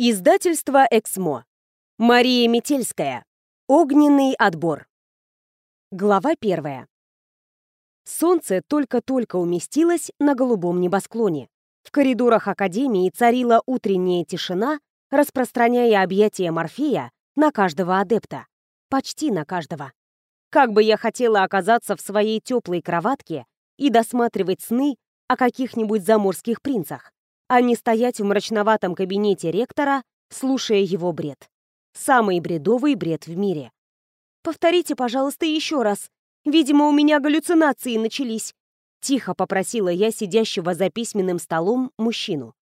Издательство «Эксмо». Мария Метельская. Огненный отбор. Глава первая. Солнце только-только уместилось на голубом небосклоне. В коридорах Академии царила утренняя тишина, распространяя объятия Морфея на каждого адепта. Почти на каждого. Как бы я хотела оказаться в своей теплой кроватке и досматривать сны о каких-нибудь заморских принцах а не стоять в мрачноватом кабинете ректора, слушая его бред. Самый бредовый бред в мире. «Повторите, пожалуйста, еще раз. Видимо, у меня галлюцинации начались», — тихо попросила я сидящего за письменным столом мужчину.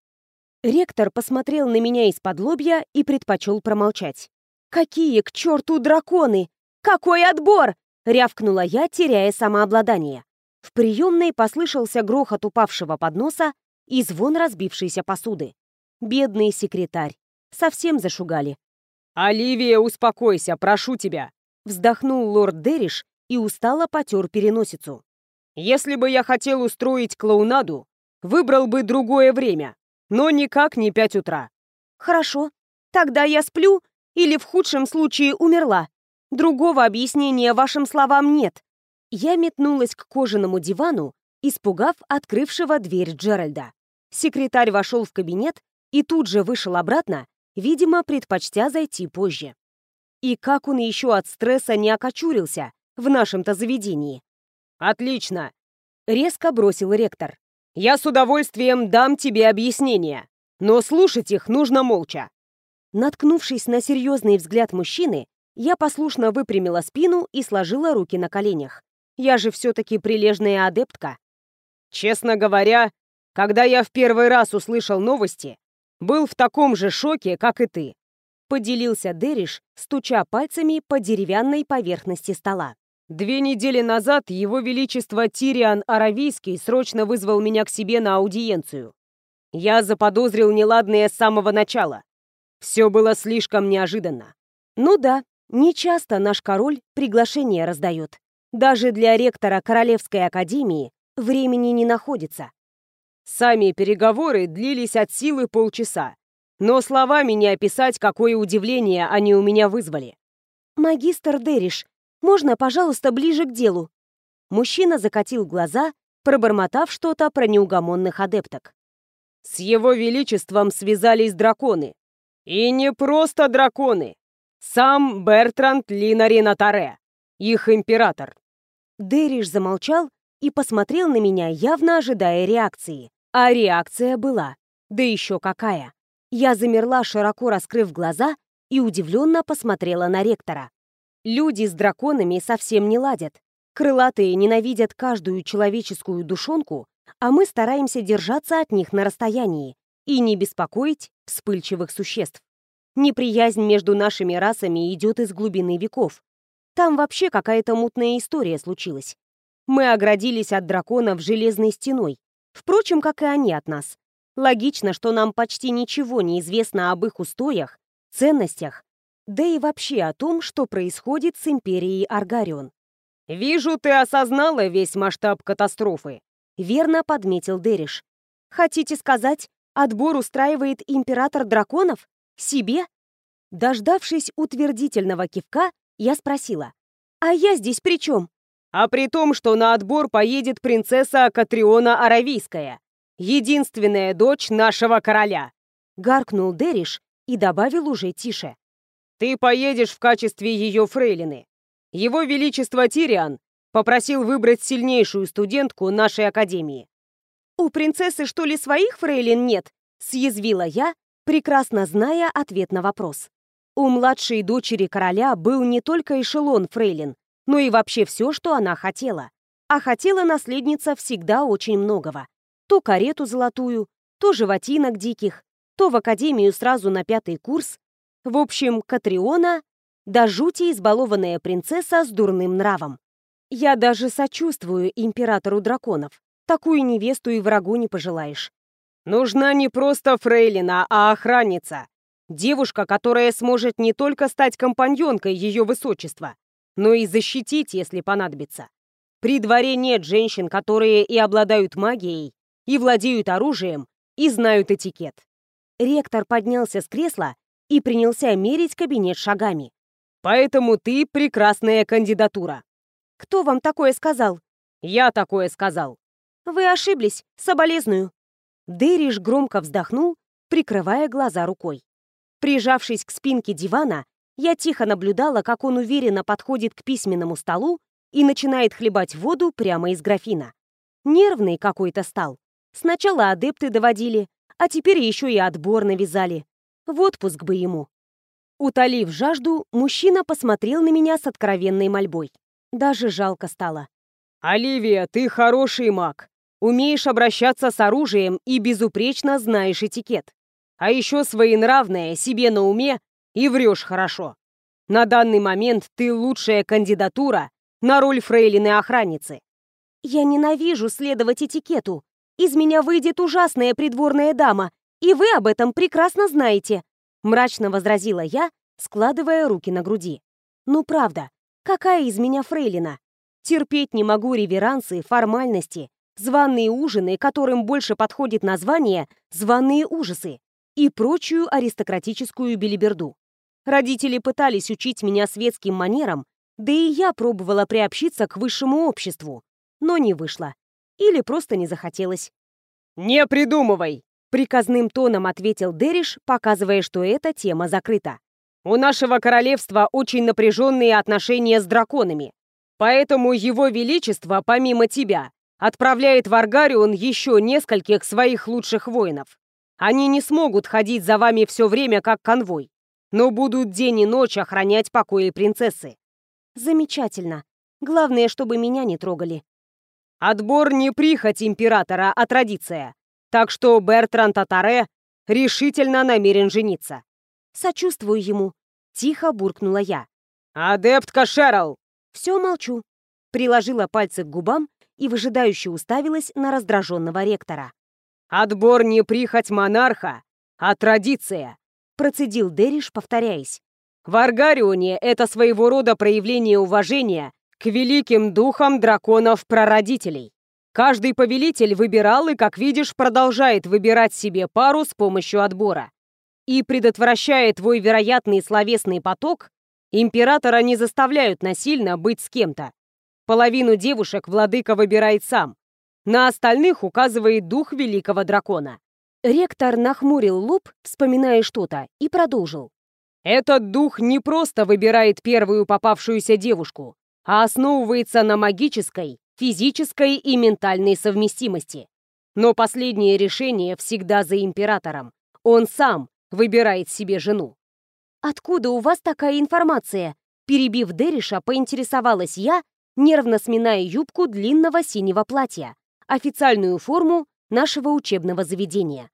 Ректор посмотрел на меня из-под лобья и предпочел промолчать. «Какие к черту драконы? Какой отбор!» — рявкнула я, теряя самообладание. В приемной послышался грохот упавшего подноса, и звон разбившейся посуды. Бедный секретарь. Совсем зашугали. «Оливия, успокойся, прошу тебя!» Вздохнул лорд Дериш и устало потер переносицу. «Если бы я хотел устроить клоунаду, выбрал бы другое время, но никак не пять утра». «Хорошо. Тогда я сплю или в худшем случае умерла. Другого объяснения вашим словам нет». Я метнулась к кожаному дивану, испугав открывшего дверь Джеральда. Секретарь вошел в кабинет и тут же вышел обратно, видимо, предпочтя зайти позже. И как он еще от стресса не окочурился в нашем-то заведении? «Отлично!» — резко бросил ректор. «Я с удовольствием дам тебе объяснения, но слушать их нужно молча». Наткнувшись на серьезный взгляд мужчины, я послушно выпрямила спину и сложила руки на коленях. Я же все-таки прилежная адептка. «Честно говоря, когда я в первый раз услышал новости, был в таком же шоке, как и ты. Поделился Дериш, стуча пальцами по деревянной поверхности стола. Две недели назад его величество Тириан Аравийский срочно вызвал меня к себе на аудиенцию. Я заподозрил неладное с самого начала. Все было слишком неожиданно. Ну да, нечасто наш король приглашение раздает. Даже для ректора Королевской академии времени не находится. Сами переговоры длились от силы полчаса, но словами не описать, какое удивление они у меня вызвали. «Магистр Дериш, можно, пожалуйста, ближе к делу?» Мужчина закатил глаза, пробормотав что-то про неугомонных адепток. «С его величеством связались драконы. И не просто драконы. Сам Бертранд Линарина Таре, их император». Дериш замолчал и посмотрел на меня, явно ожидая реакции. А реакция была. Да еще какая. Я замерла, широко раскрыв глаза, и удивленно посмотрела на ректора. Люди с драконами совсем не ладят. Крылатые ненавидят каждую человеческую душонку, а мы стараемся держаться от них на расстоянии и не беспокоить вспыльчивых существ. Неприязнь между нашими расами идет из глубины веков. Там вообще какая-то мутная история случилась. Мы оградились от драконов железной стеной, Впрочем, как и они от нас. Логично, что нам почти ничего не известно об их устоях, ценностях, да и вообще о том, что происходит с империей Аргарион. «Вижу, ты осознала весь масштаб катастрофы», — верно подметил Дериш. «Хотите сказать, отбор устраивает император драконов? Себе?» Дождавшись утвердительного кивка, я спросила. «А я здесь при чем?» А при том, что на отбор поедет принцесса Катриона Аравийская, единственная дочь нашего короля. Гаркнул Дериш и добавил уже тише. Ты поедешь в качестве ее фрейлины. Его Величество Тириан попросил выбрать сильнейшую студентку нашей академии. «У принцессы что ли своих фрейлин нет?» — съязвила я, прекрасно зная ответ на вопрос. У младшей дочери короля был не только эшелон фрейлин, но и вообще все, что она хотела. А хотела наследница всегда очень многого. То карету золотую, то животинок диких, то в академию сразу на пятый курс. В общем, Катриона до жути избалованная принцесса с дурным нравом. Я даже сочувствую императору драконов. Такую невесту и врагу не пожелаешь. Нужна не просто фрейлина, а охранница. Девушка, которая сможет не только стать компаньонкой ее высочества, но и защитить, если понадобится. При дворе нет женщин, которые и обладают магией, и владеют оружием, и знают этикет. Ректор поднялся с кресла и принялся мерить кабинет шагами. «Поэтому ты прекрасная кандидатура». «Кто вам такое сказал?» «Я такое сказал». «Вы ошиблись, соболезную». Дэриш громко вздохнул, прикрывая глаза рукой. Прижавшись к спинке дивана, я тихо наблюдала, как он уверенно подходит к письменному столу и начинает хлебать воду прямо из графина. Нервный какой-то стал. Сначала адепты доводили, а теперь еще и отбор навязали. В отпуск бы ему. Утолив жажду, мужчина посмотрел на меня с откровенной мольбой. Даже жалко стало. «Оливия, ты хороший маг. Умеешь обращаться с оружием и безупречно знаешь этикет. А еще своенравная, себе на уме и врешь хорошо. На данный момент ты лучшая кандидатура на роль фрейлины-охранницы. Я ненавижу следовать этикету. Из меня выйдет ужасная придворная дама, и вы об этом прекрасно знаете, мрачно возразила я, складывая руки на груди. Ну правда, какая из меня фрейлина? Терпеть не могу реверансы, формальности, званые ужины, которым больше подходит название «званые ужасы» и прочую аристократическую белиберду. Родители пытались учить меня светским манерам, да и я пробовала приобщиться к высшему обществу, но не вышло. Или просто не захотелось. «Не придумывай!» — приказным тоном ответил Дериш, показывая, что эта тема закрыта. «У нашего королевства очень напряженные отношения с драконами, поэтому его величество, помимо тебя, отправляет в Аргарион еще нескольких своих лучших воинов. Они не смогут ходить за вами все время как конвой но будут день и ночь охранять покои принцессы. Замечательно. Главное, чтобы меня не трогали. Отбор не прихоть императора, а традиция. Так что Бертран Татаре решительно намерен жениться. Сочувствую ему. Тихо буркнула я. Адептка Шерл! Все молчу. Приложила пальцы к губам и выжидающе уставилась на раздраженного ректора. Отбор не прихоть монарха, а традиция процедил Дериш, повторяясь. В Аргарионе это своего рода проявление уважения к великим духам драконов-прародителей. Каждый повелитель выбирал и, как видишь, продолжает выбирать себе пару с помощью отбора. И предотвращая твой вероятный словесный поток, императора не заставляют насильно быть с кем-то. Половину девушек владыка выбирает сам. На остальных указывает дух великого дракона. Ректор нахмурил лоб, вспоминая что-то, и продолжил. «Этот дух не просто выбирает первую попавшуюся девушку, а основывается на магической, физической и ментальной совместимости. Но последнее решение всегда за императором. Он сам выбирает себе жену». «Откуда у вас такая информация?» Перебив Дериша, поинтересовалась я, нервно сминая юбку длинного синего платья, официальную форму нашего учебного заведения.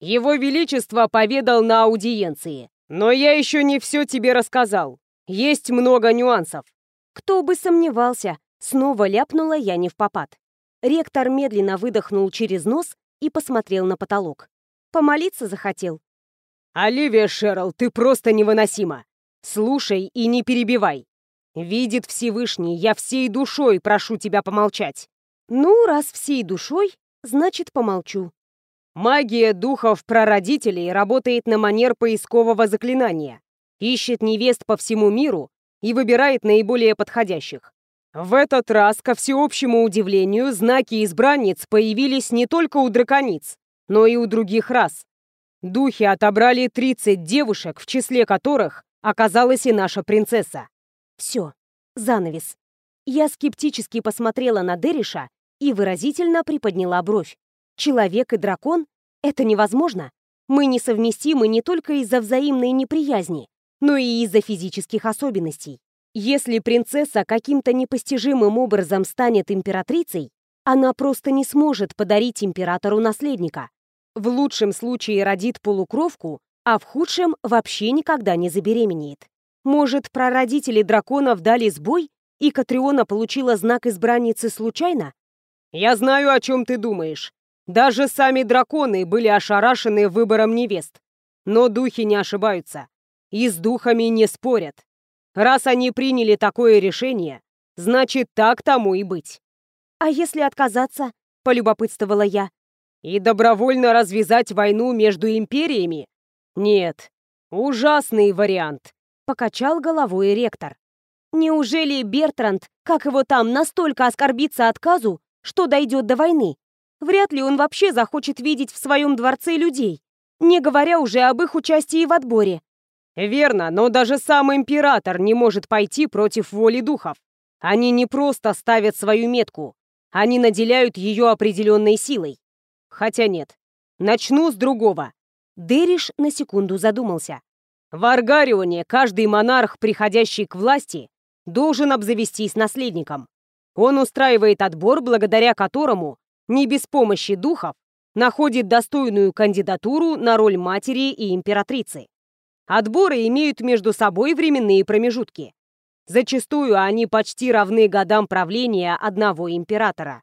Его Величество поведал на аудиенции. Но я еще не все тебе рассказал. Есть много нюансов. Кто бы сомневался, снова ляпнула я не в попад. Ректор медленно выдохнул через нос и посмотрел на потолок. Помолиться захотел. «Оливия Шерл, ты просто невыносима. Слушай и не перебивай. Видит Всевышний, я всей душой прошу тебя помолчать». «Ну, раз всей душой, значит, помолчу. Магия духов-прародителей работает на манер поискового заклинания. Ищет невест по всему миру и выбирает наиболее подходящих. В этот раз, ко всеобщему удивлению, знаки избранниц появились не только у дракониц, но и у других рас. Духи отобрали 30 девушек, в числе которых оказалась и наша принцесса. Все, занавес. Я скептически посмотрела на Дериша и выразительно приподняла бровь. Человек и дракон — это невозможно. Мы несовместимы не только из-за взаимной неприязни, но и из-за физических особенностей. Если принцесса каким-то непостижимым образом станет императрицей, она просто не сможет подарить императору наследника. В лучшем случае родит полукровку, а в худшем вообще никогда не забеременеет. Может, прародители драконов дали сбой, и Катриона получила знак избранницы случайно? «Я знаю, о чем ты думаешь», даже сами драконы были ошарашены выбором невест. Но духи не ошибаются. И с духами не спорят. Раз они приняли такое решение, значит, так тому и быть. «А если отказаться?» — полюбопытствовала я. И добровольно развязать войну между империями? Нет, ужасный вариант, покачал головой ректор. Неужели Бертранд, как его там, настолько оскорбится отказу, что дойдет до войны? Вряд ли он вообще захочет видеть в своем дворце людей, не говоря уже об их участии в отборе. Верно, но даже сам император не может пойти против воли духов. Они не просто ставят свою метку, они наделяют ее определенной силой. Хотя нет. Начну с другого. Дериш на секунду задумался. В Аргарионе каждый монарх, приходящий к власти, должен обзавестись наследником. Он устраивает отбор, благодаря которому, не без помощи духов, находит достойную кандидатуру на роль матери и императрицы. Отборы имеют между собой временные промежутки. Зачастую они почти равны годам правления одного императора.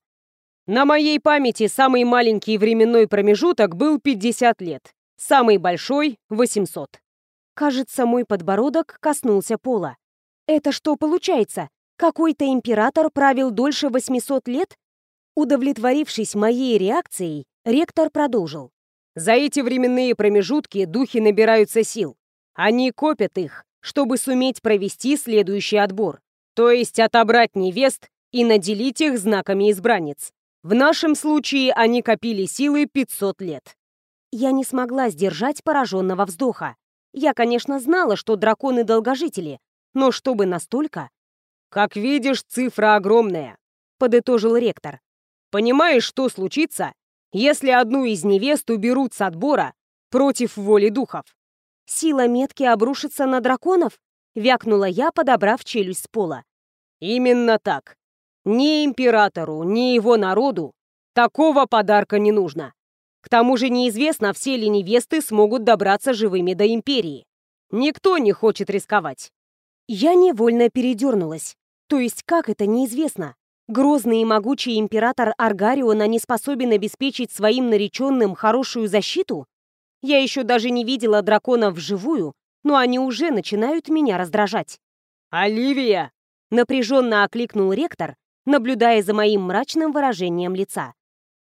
На моей памяти самый маленький временной промежуток был 50 лет, самый большой — 800. Кажется, мой подбородок коснулся пола. Это что получается? Какой-то император правил дольше 800 лет? Удовлетворившись моей реакцией, ректор продолжил. За эти временные промежутки духи набираются сил. Они копят их, чтобы суметь провести следующий отбор, то есть отобрать невест и наделить их знаками избранниц. В нашем случае они копили силы 500 лет. Я не смогла сдержать пораженного вздоха. Я, конечно, знала, что драконы долгожители, но чтобы настолько... «Как видишь, цифра огромная», — подытожил ректор. «Понимаешь, что случится, если одну из невест уберут с отбора против воли духов?» «Сила метки обрушится на драконов?» — вякнула я, подобрав челюсть с пола. «Именно так. Ни императору, ни его народу такого подарка не нужно. К тому же неизвестно, все ли невесты смогут добраться живыми до империи. Никто не хочет рисковать. Я невольно передернулась. То есть как это неизвестно? Грозный и могучий император Аргариона не способен обеспечить своим нареченным хорошую защиту? Я еще даже не видела драконов вживую, но они уже начинают меня раздражать. «Оливия!» — напряженно окликнул ректор, наблюдая за моим мрачным выражением лица.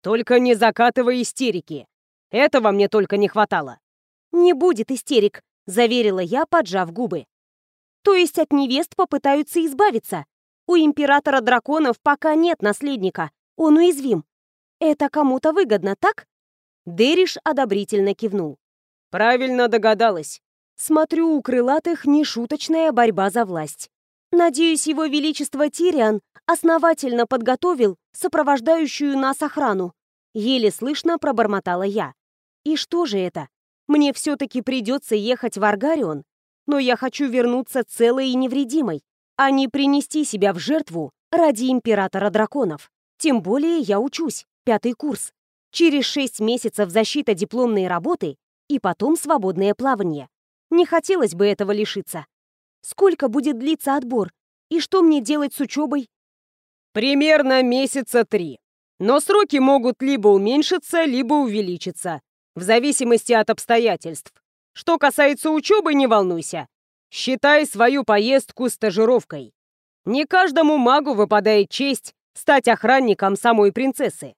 «Только не закатывай истерики. Этого мне только не хватало». «Не будет истерик», — заверила я, поджав губы. «То есть от невест попытаются избавиться? У императора драконов пока нет наследника, он уязвим. Это кому-то выгодно, так?» Дериш одобрительно кивнул. «Правильно догадалась. Смотрю, у крылатых нешуточная борьба за власть. Надеюсь, его величество Тириан основательно подготовил сопровождающую нас охрану. Еле слышно пробормотала я. И что же это? Мне все-таки придется ехать в Аргарион, но я хочу вернуться целой и невредимой, а не принести себя в жертву ради императора драконов. Тем более я учусь, пятый курс. Через шесть месяцев защита дипломной работы и потом свободное плавание. Не хотелось бы этого лишиться. Сколько будет длиться отбор? И что мне делать с учебой? Примерно месяца три. Но сроки могут либо уменьшиться, либо увеличиться. В зависимости от обстоятельств. Что касается учебы, не волнуйся. Считай свою поездку стажировкой. Не каждому магу выпадает честь стать охранником самой принцессы.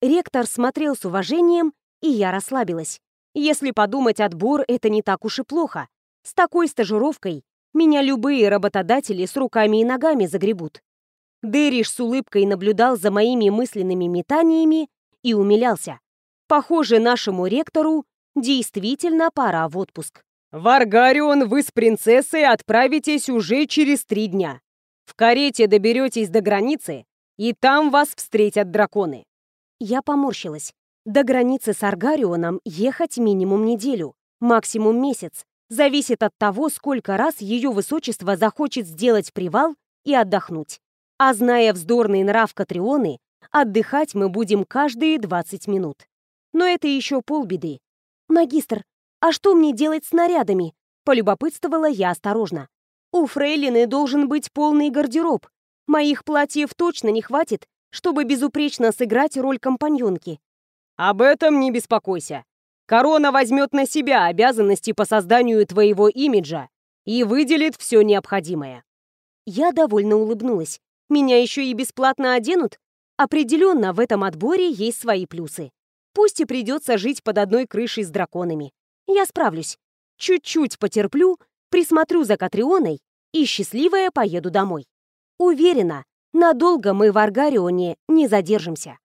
Ректор смотрел с уважением, и я расслабилась. Если подумать, отбор — это не так уж и плохо. С такой стажировкой меня любые работодатели с руками и ногами загребут. Дэриш с улыбкой наблюдал за моими мысленными метаниями и умилялся. Похоже, нашему ректору действительно пора в отпуск. В Аргарион вы с принцессой отправитесь уже через три дня. В карете доберетесь до границы, и там вас встретят драконы. Я поморщилась. До границы с Аргарионом ехать минимум неделю, максимум месяц, зависит от того, сколько раз ее высочество захочет сделать привал и отдохнуть. А зная вздорный нрав Катрионы, отдыхать мы будем каждые 20 минут. Но это еще полбеды. «Магистр, а что мне делать с нарядами?» — полюбопытствовала я осторожно. «У фрейлины должен быть полный гардероб. Моих платьев точно не хватит, чтобы безупречно сыграть роль компаньонки». «Об этом не беспокойся. Корона возьмет на себя обязанности по созданию твоего имиджа и выделит все необходимое. Я довольно улыбнулась. Меня еще и бесплатно оденут? Определенно, в этом отборе есть свои плюсы. Пусть и придется жить под одной крышей с драконами. Я справлюсь. Чуть-чуть потерплю, присмотрю за Катрионой и счастливая поеду домой. Уверена, надолго мы в Аргарионе не задержимся.